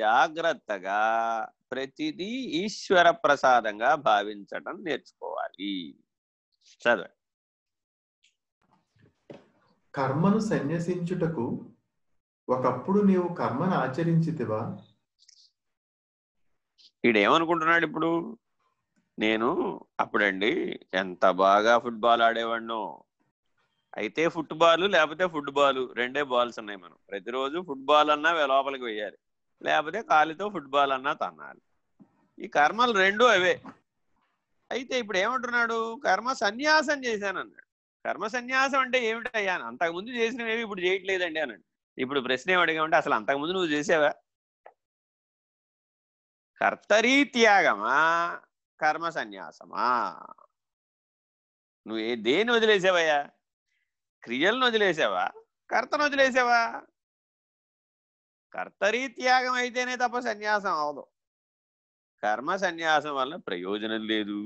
జాగ్రత్తగా ప్రతిదీ ఈశ్వర ప్రసాదంగా భావించటం నేర్చుకోవాలి. చదవండి. కర్మను సన్యసించుటకు ఒకప్పుడు నీవు కర్మను ఆచరించితివా? ఈడేమనుకుంటున్నాడు ఇప్పుడు? నేను అప్పుడండి ఎంత బాగా ఫుట్బాల్ ఆడేవాడినో. అయితే ఫుట్బాల్ లేకపోతే ఫుట్బాల్ రెండే బాల్స్ ఉన్నాయి మనం. ప్రతిరోజు ఫుట్బాల్ అన్నా లోపలికి వేయాలి లేకపోతే కాలితో ఫుట్బాల్ అన్నా తన్నాలి. ఈ కర్మలు రెండు అవే. అయితే ఇప్పుడు ఏమంటున్నాడు? కర్మ సన్యాసం చేశాను అన్నాడు కర్మ సన్యాసం అంటే ఏమిటయ్యా? అంతకుముందు చేసినవేవి ఇప్పుడు చేయట్లేదండి అన్నాడు. ఇప్పుడు ప్రశ్న ఏమడిగామంటే అసలు అంతకుముందు నువ్వు చేసావా? కర్తరీ త్యాగమా కర్మ సన్యాసమా? నువ్వు ఏ దేన్ని వదిలేసావయ్యా? క్రియలను వదిలేసావా? కర్తను వదిలేసావా? కర్తరీ త్యాగం అయితేనే తప్ప సన్యాసం అవదు. కర్మ సన్యాసం వల్ల ప్రయోజనం లేదు.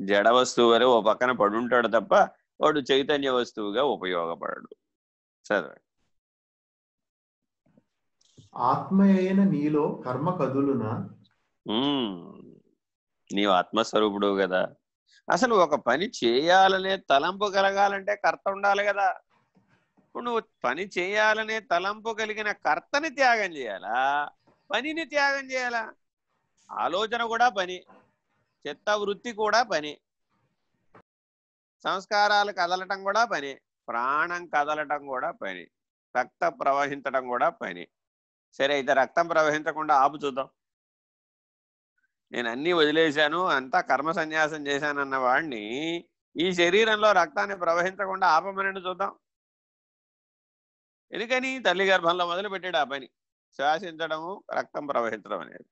జడ వస్తువు వరే ఓ పక్కన పడుంటాడు తప్ప వాడు చైతన్య వస్తువుగా ఉపయోగపడడు. చదవండి. ఆత్మ అయిన నీలో కర్మ కదులునా నీవు ఆత్మస్వరూపుడు కదా. అసలు ఒక పని చేయాలనే తలంపు కలగాలంటే కర్త ఉండాలి కదా. ఇప్పుడు నువ్వు పని చేయాలనే తలంపు కలిగిన కర్తని త్యాగం చేయాలా? పనిని త్యాగం చేయాలా? ఆలోచన కూడా పని చెత్త వృత్తి కూడా పని సంస్కారాలు కదలటం కూడా పని ప్రాణం కదలటం కూడా పని రక్త ప్రవహించడం కూడా పని. సరే అయితే రక్తం ప్రవహించకుండా ఆపు చూద్దాం. నేను అన్నీ వదిలేశాను అంతా కర్మ సన్యాసం చేశానన్న వాడిని ఈ శరీరంలో రక్తాన్ని ప్రవహించకుండా ఆపమనండి చూద్దాం. ఎందుకని తల్లి గర్భంలో మొదలుపెట్టాడు ఆ పని? శ్వాసించడము రక్తం ప్రవహించడం అనేది.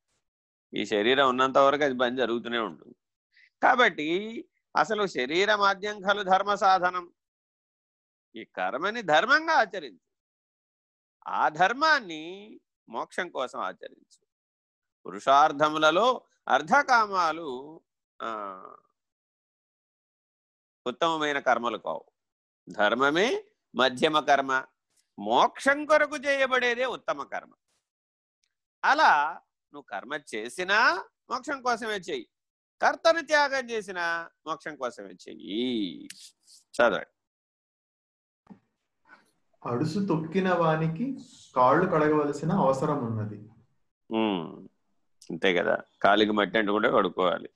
ఈ శరీరం ఉన్నంత వరకు అది పని జరుగుతూనే ఉంటుంది. కాబట్టి అసలు శరీర మాధ్యం కలు ధర్మ సాధనం. ఈ కర్మని ధర్మంగా ఆచరించు. ఆ ధర్మాన్ని మోక్షం కోసం ఆచరించు. పురుషార్థములలో అర్ధకామాలు ఉత్తమమైన కర్మలు కావు. ధర్మమే మధ్యమ కర్మ. మోక్షం కొరకు చేయబడేదే ఉత్తమ కర్మ. అలా నువ్వు కర్మ చేసినా మోక్షం కోసమే చెయ్యి. కర్తను త్యాగం చేసినా మోక్షం కోసమే చెయ్యి. చదవండి. అడుసు తొక్కిన వానికి కాళ్ళు కడగవలసిన అవసరం ఉన్నది. అంతే కదా. కాలికి మట్టి అంటుకుంటే కడుక్కోవాలి.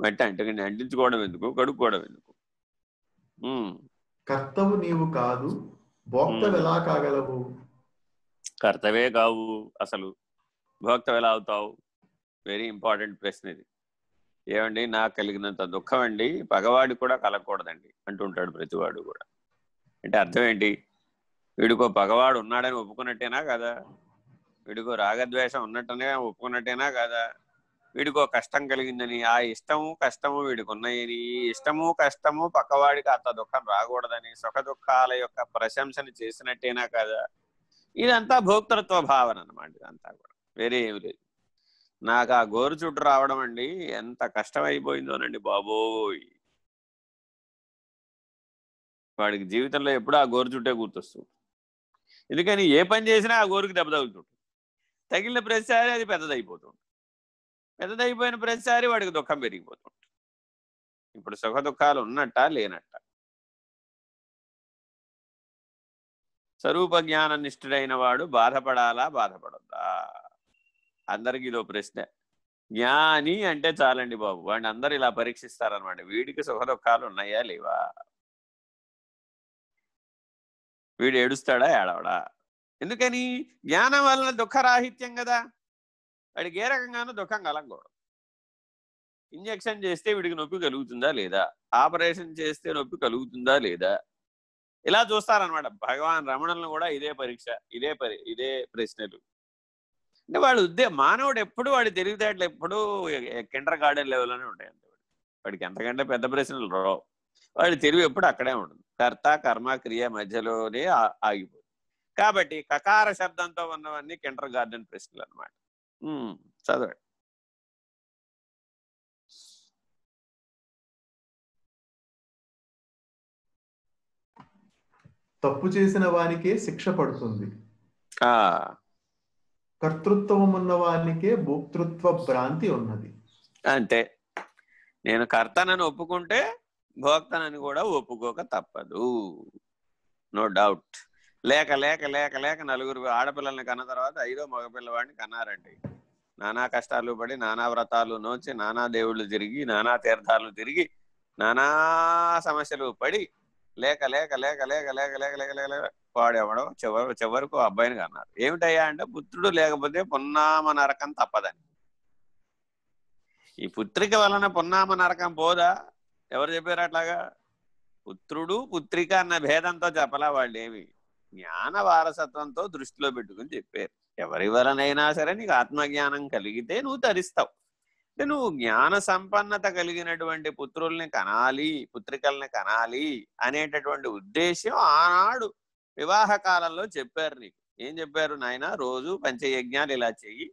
మట్టి అంటుకుని అంటించుకోవడం ఎందుకు? కడుక్కోవడం ఎందుకు? కర్తవు నీవు కాదు భోక్తవు ఎలా కాగలవు? కర్తవే కావు అసలు. భోక్తవు ఎలా అవుతావు? వెరీ ఇంపార్టెంట్ ప్రశ్న ఇది. ఏమండి? నాకు కలిగినంత దుఃఖం అండి. పగవాడి కూడా కలగకూడదండి అంటుంటాడు ప్రతివాడు కూడా. అంటే అర్థం ఏంటి? వీడికో పగవాడు ఉన్నాడని ఒప్పుకున్నట్టేనా కదా? వీడికో రాగద్వేషం ఉన్నట్టనే ఒప్పుకున్నట్టేనా కదా? వీడికో కష్టం కలిగిందని ఆ ఇష్టము కష్టము వీడికి ఉన్నాయని ఈ ఇష్టము కష్టము పక్కవాడికి అంత దుఃఖం రాకూడదని సుఖ దుఃఖాల యొక్క ప్రశంసను చేసినట్టేనా కదా? ఇదంతా భోక్తృత్వ భావన అనమాట ఇదంతా కూడా. వేరే ఏమి లేదు. నాకు ఆ గోరు చుట్టూ రావడం అండి ఎంత కష్టమైపోయిందోనండి బాబోయ్. వాడికి జీవితంలో ఎప్పుడు ఆ గోరు చుట్టే గుర్తొస్తుంది. ఎందుకని ఏ పని చేసినా ఆ గోరుకి దెబ్బ తగులుతుంటుంది. తగిలిన ప్రతిసారి అది పెద్దదైపోతుంది పెద్దదైపోయిన ప్రతిసారి వాడికి దుఃఖం పెరిగిపోతుంది ఇప్పుడు సుఖ దుఃఖాలు ఉన్నట్ట లేనట్ట. స్వరూప జ్ఞాన నిష్ఠుడైన వాడు బాధపడాలా బాధపడద్దా? అందరికి ఇదో ప్రశ్న. జ్ఞాని అంటే చాలండి బాబు. వాడిని అందరు ఇలా పరీక్షిస్తారనమాట. వీడికి సుఖ దుఃఖాలు ఉన్నాయా లేవా? వీడు ఏడుస్తాడా ఏడవడా? ఎందుకని? జ్ఞానం వలన దుఃఖరాహిత్యం కదా. వాడికి ఏ రకంగానూ దుఃఖం కలగకూడదు. ఇంజక్షన్ చేస్తే వీడికి నొప్పి కలుగుతుందా లేదా? ఆపరేషన్ చేస్తే నొప్పి కలుగుతుందా లేదా? ఇలా చూస్తారనమాట భగవాన్ రమణులను కూడా ఇదే పరీక్ష ఇదే పరి ఇదే ప్రశ్నలు. అంటే వాడు ఉద్దే మానవుడు ఎప్పుడు వాడి తెలివితేటలు ఎప్పుడు కిండర్ గార్డెన్ లెవెల్లోనే ఉంటాయి అంతే వాడికి ఎంతకంటే పెద్ద ప్రశ్నలు రావు. వాడి తెలివి ఎప్పుడు అక్కడే ఉంటుంది కర్త కర్మ క్రియ మధ్యలోనే ఆగిపోతుంది. కాబట్టి కకార శబ్దంతో ఉన్నవన్నీ కిండర్ గార్డెన్ ప్రశ్నలు అనమాట చదవండి తప్పు చేసిన వానికే శిక్ష పడుతుంది. కర్తృత్వం ఉన్న వానికే భోక్తృత్వ భ్రాంతి ఉన్నది. అంటే నేను కర్తనని ఒప్పుకుంటే భోక్తనని కూడా ఒప్పుకోక తప్పదు. నో డౌట్ లేక లేక లేక లేక నలుగురు ఆడపిల్లల్ని కన్న తర్వాత ఐదో మగపిల్లవాడిని కన్నారండి. నానా కష్టాలు పడి నానా వ్రతాలు నోచి నానా దేవుళ్ళు తిరిగి నానా తీర్థాలు తిరిగి నానా సమస్యలు పడి లేక లేక లేక లేక లేక లేక లేక లేక లేక చివరి చివరకు అబ్బాయిని కన్నారు ఏమిటయ్యా అంటే పుత్రుడు లేకపోతే పున్నామ నరకం తప్పదని. ఈ పుత్రిక వలన పున్నామ నరకం పోదా? ఎవరు చెప్పారు అట్లాగా? పుత్రుడు పుత్రిక అన్న భేదంతో చెప్పలా వాళ్ళు ఏమి జ్ఞాన వారసత్వంతో దృష్టిలో పెట్టుకుని చెప్పారు. ఎవరి వలనైనా సరే నీకు ఆత్మజ్ఞానం కలిగితే నువ్వు తరిస్తావు అంటే నువ్వు జ్ఞాన సంపన్నత కలిగినటువంటి పుత్రుల్ని కనాలి పుత్రికల్ని కనాలి అనేటటువంటి ఉద్దేశం ఆనాడు వివాహ కాలంలో చెప్పారు నీకు. ఏం చెప్పారు నాయన? రోజు పంచయజ్ఞాలు ఇలా చెయ్యి.